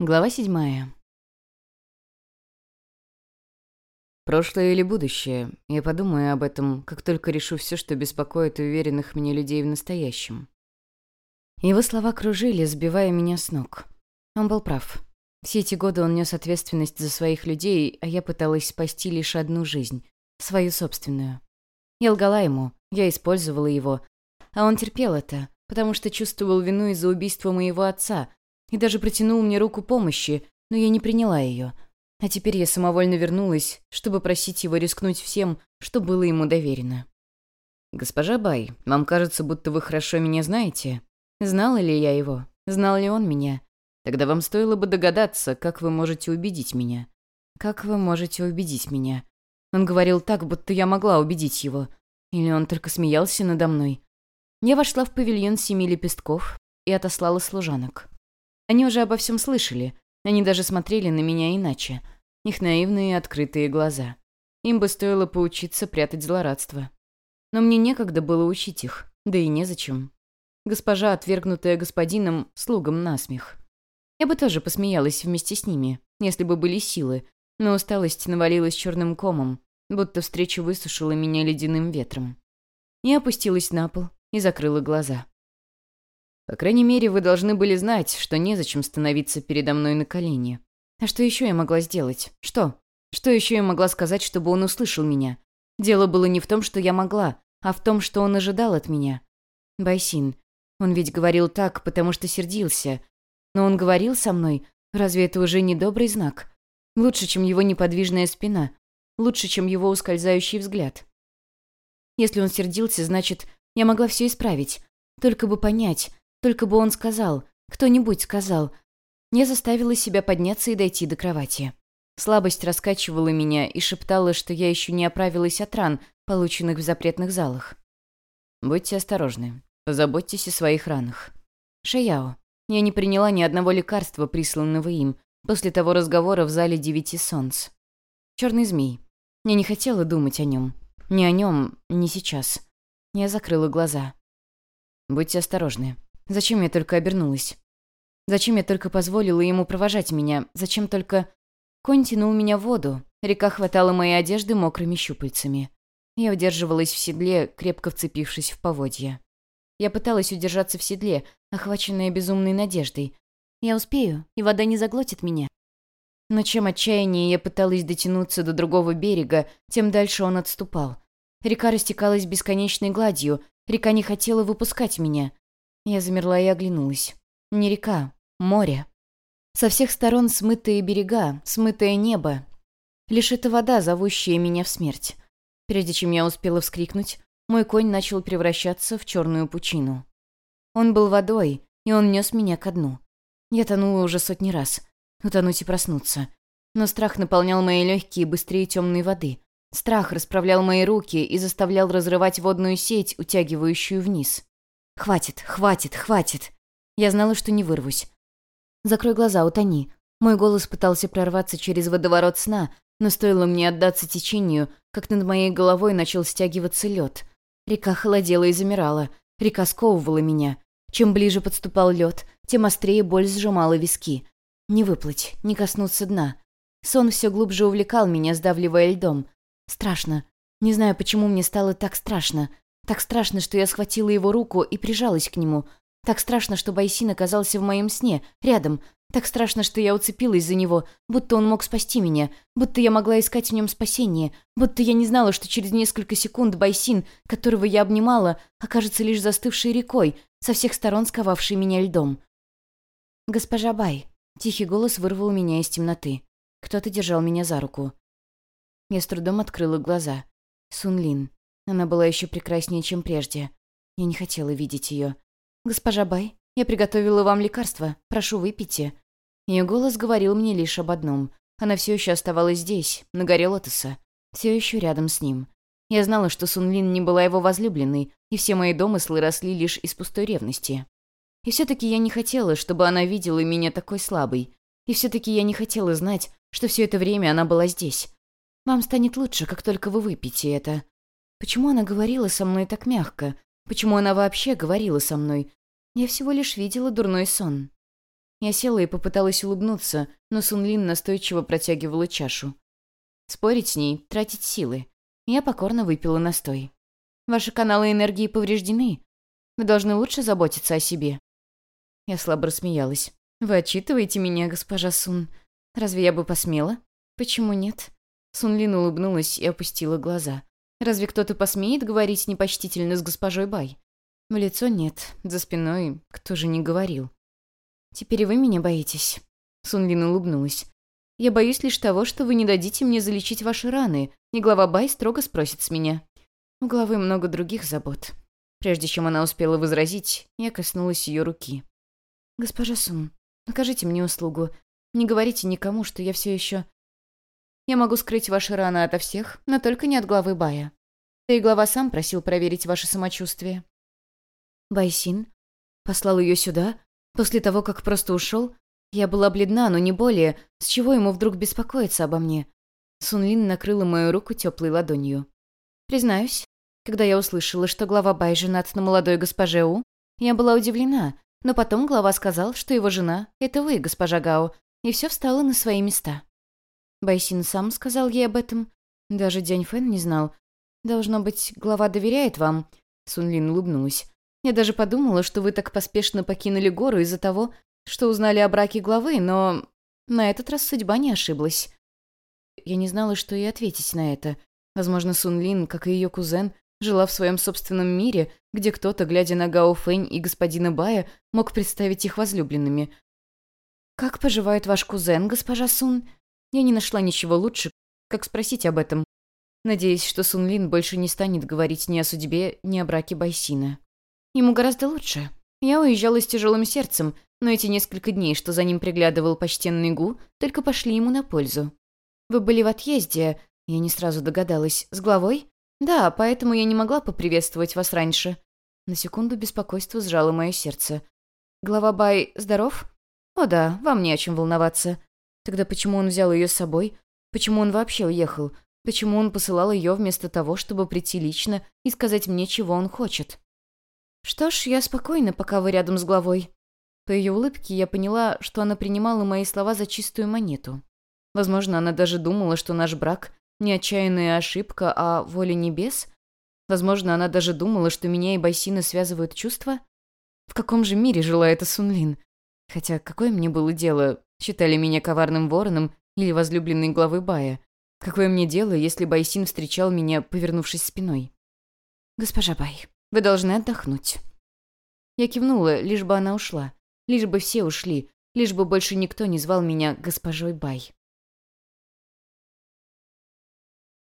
Глава седьмая. Прошлое или будущее? Я подумаю об этом, как только решу все, что беспокоит уверенных мне людей в настоящем. Его слова кружили, сбивая меня с ног. Он был прав. Все эти годы он нес ответственность за своих людей, а я пыталась спасти лишь одну жизнь, свою собственную. Я лгала ему, я использовала его, а он терпел это, потому что чувствовал вину из-за убийства моего отца — и даже протянул мне руку помощи, но я не приняла ее. А теперь я самовольно вернулась, чтобы просить его рискнуть всем, что было ему доверено. «Госпожа Бай, вам кажется, будто вы хорошо меня знаете. Знала ли я его? Знал ли он меня? Тогда вам стоило бы догадаться, как вы можете убедить меня. Как вы можете убедить меня?» Он говорил так, будто я могла убедить его. Или он только смеялся надо мной. Я вошла в павильон семи лепестков и отослала служанок. Они уже обо всем слышали. Они даже смотрели на меня иначе. Их наивные открытые глаза. Им бы стоило поучиться прятать злорадство. Но мне некогда было учить их, да и незачем. Госпожа, отвергнутая господином, слугам насмех. Я бы тоже посмеялась вместе с ними, если бы были силы, но усталость навалилась черным комом, будто встреча высушила меня ледяным ветром. Я опустилась на пол и закрыла глаза. По крайней мере, вы должны были знать, что незачем становиться передо мной на колени. А что еще я могла сделать? Что? Что еще я могла сказать, чтобы он услышал меня? Дело было не в том, что я могла, а в том, что он ожидал от меня. Байсин. Он ведь говорил так, потому что сердился. Но он говорил со мной. Разве это уже не добрый знак? Лучше, чем его неподвижная спина. Лучше, чем его ускользающий взгляд. Если он сердился, значит, я могла все исправить. Только бы понять, только бы он сказал, кто-нибудь сказал. Я заставила себя подняться и дойти до кровати. Слабость раскачивала меня и шептала, что я еще не оправилась от ран, полученных в запретных залах. «Будьте осторожны. Позаботьтесь о своих ранах». «Шаяо, я не приняла ни одного лекарства, присланного им, после того разговора в зале девяти солнц. Черный змей. Я не хотела думать о нем. Ни о нем, ни сейчас. Я закрыла глаза. Будьте осторожны. Зачем я только обернулась? Зачем я только позволила ему провожать меня? Зачем только... Конь тянул меня в воду. Река хватала моей одежды мокрыми щупальцами. Я удерживалась в седле, крепко вцепившись в поводья. Я пыталась удержаться в седле, охваченная безумной надеждой. Я успею, и вода не заглотит меня. Но чем отчаяннее я пыталась дотянуться до другого берега, тем дальше он отступал. Река растекалась бесконечной гладью, река не хотела выпускать меня. Я замерла и оглянулась. Не река, море. Со всех сторон смытые берега, смытое небо. Лишь эта вода, зовущая меня в смерть. Прежде чем я успела вскрикнуть, мой конь начал превращаться в черную пучину. Он был водой, и он нес меня ко дну. Я тонула уже сотни раз. Утонуть и проснуться. Но страх наполнял мои легкие быстрее темной воды. Страх расправлял мои руки и заставлял разрывать водную сеть, утягивающую вниз. «Хватит, хватит, хватит!» Я знала, что не вырвусь. «Закрой глаза, утони». Мой голос пытался прорваться через водоворот сна, но стоило мне отдаться течению, как над моей головой начал стягиваться лед. Река холодела и замирала. Река сковывала меня. Чем ближе подступал лед, тем острее боль сжимала виски. Не выплыть, не коснуться дна. Сон все глубже увлекал меня, сдавливая льдом. Страшно. Не знаю, почему мне стало так страшно. Так страшно, что я схватила его руку и прижалась к нему. Так страшно, что Байсин оказался в моем сне, рядом. Так страшно, что я уцепилась за него, будто он мог спасти меня, будто я могла искать в нем спасение, будто я не знала, что через несколько секунд Байсин, которого я обнимала, окажется лишь застывшей рекой, со всех сторон сковавшей меня льдом. «Госпожа Бай», — тихий голос вырвал меня из темноты. Кто-то держал меня за руку. Я с трудом открыла глаза. Сун Лин. Она была еще прекраснее, чем прежде. Я не хотела видеть ее. «Госпожа Бай, я приготовила вам лекарство. Прошу, выпейте». Ее голос говорил мне лишь об одном. Она все еще оставалась здесь, на горе Лотоса. Все еще рядом с ним. Я знала, что Сунлин не была его возлюбленной, и все мои домыслы росли лишь из пустой ревности. И все-таки я не хотела, чтобы она видела меня такой слабой. И все-таки я не хотела знать, что все это время она была здесь. Вам станет лучше, как только вы выпьете это. Почему она говорила со мной так мягко? Почему она вообще говорила со мной? Я всего лишь видела дурной сон. Я села и попыталась улыбнуться, но Сунлин настойчиво протягивала чашу. Спорить с ней, тратить силы. Я покорно выпила настой. Ваши каналы энергии повреждены. Вы должны лучше заботиться о себе. Я слабо рассмеялась. Вы отчитываете меня, госпожа Сун. Разве я бы посмела? Почему нет? Сунлин улыбнулась и опустила глаза. Разве кто-то посмеет говорить непочтительно с госпожой Бай? В лицо нет, за спиной кто же не говорил. «Теперь вы меня боитесь?» Сунлин улыбнулась. «Я боюсь лишь того, что вы не дадите мне залечить ваши раны, и глава Бай строго спросит с меня. У главы много других забот». Прежде чем она успела возразить, я коснулась ее руки. «Госпожа Сун, окажите мне услугу. Не говорите никому, что я все еще...» «Я могу скрыть ваши раны ото всех, но только не от главы Бая. Да и глава сам просил проверить ваше самочувствие». «Байсин? Послал ее сюда? После того, как просто ушел? Я была бледна, но не более. С чего ему вдруг беспокоиться обо мне?» Сунлин накрыла мою руку теплой ладонью. «Признаюсь, когда я услышала, что глава Бай женат на молодой госпоже У, я была удивлена, но потом глава сказал, что его жена — это вы, госпожа Гао, и все встало на свои места. Байсин сам сказал ей об этом. Даже Дянь Фэн не знал. «Должно быть, глава доверяет вам?» Сунлин улыбнулась. «Я даже подумала, что вы так поспешно покинули гору из-за того, что узнали о браке главы, но на этот раз судьба не ошиблась». Я не знала, что и ответить на это. Возможно, Сунлин, как и ее кузен, жила в своем собственном мире, где кто-то, глядя на Гао Фэнь и господина Бая, мог представить их возлюбленными. «Как поживает ваш кузен, госпожа Сун?» Я не нашла ничего лучше, как спросить об этом, надеясь, что Сун Лин больше не станет говорить ни о судьбе, ни о браке Байсина. Ему гораздо лучше. Я уезжала с тяжелым сердцем, но эти несколько дней, что за ним приглядывал почтенный Гу, только пошли ему на пользу. «Вы были в отъезде», я не сразу догадалась, с главой? «Да, поэтому я не могла поприветствовать вас раньше». На секунду беспокойство сжало мое сердце. «Глава Бай здоров?» «О да, вам не о чем волноваться». Тогда почему он взял ее с собой? Почему он вообще уехал? Почему он посылал ее вместо того, чтобы прийти лично и сказать мне, чего он хочет? Что ж, я спокойна, пока вы рядом с главой. По ее улыбке я поняла, что она принимала мои слова за чистую монету. Возможно, она даже думала, что наш брак не отчаянная ошибка, а воля небес? Возможно, она даже думала, что меня и Байсина связывают чувства? В каком же мире жила эта Сунлин? Хотя какое мне было дело, считали меня коварным вороном или возлюбленной главы Бая? Какое мне дело, если Байсин встречал меня, повернувшись спиной? «Госпожа Бай, вы должны отдохнуть». Я кивнула, лишь бы она ушла. Лишь бы все ушли, лишь бы больше никто не звал меня госпожой Бай.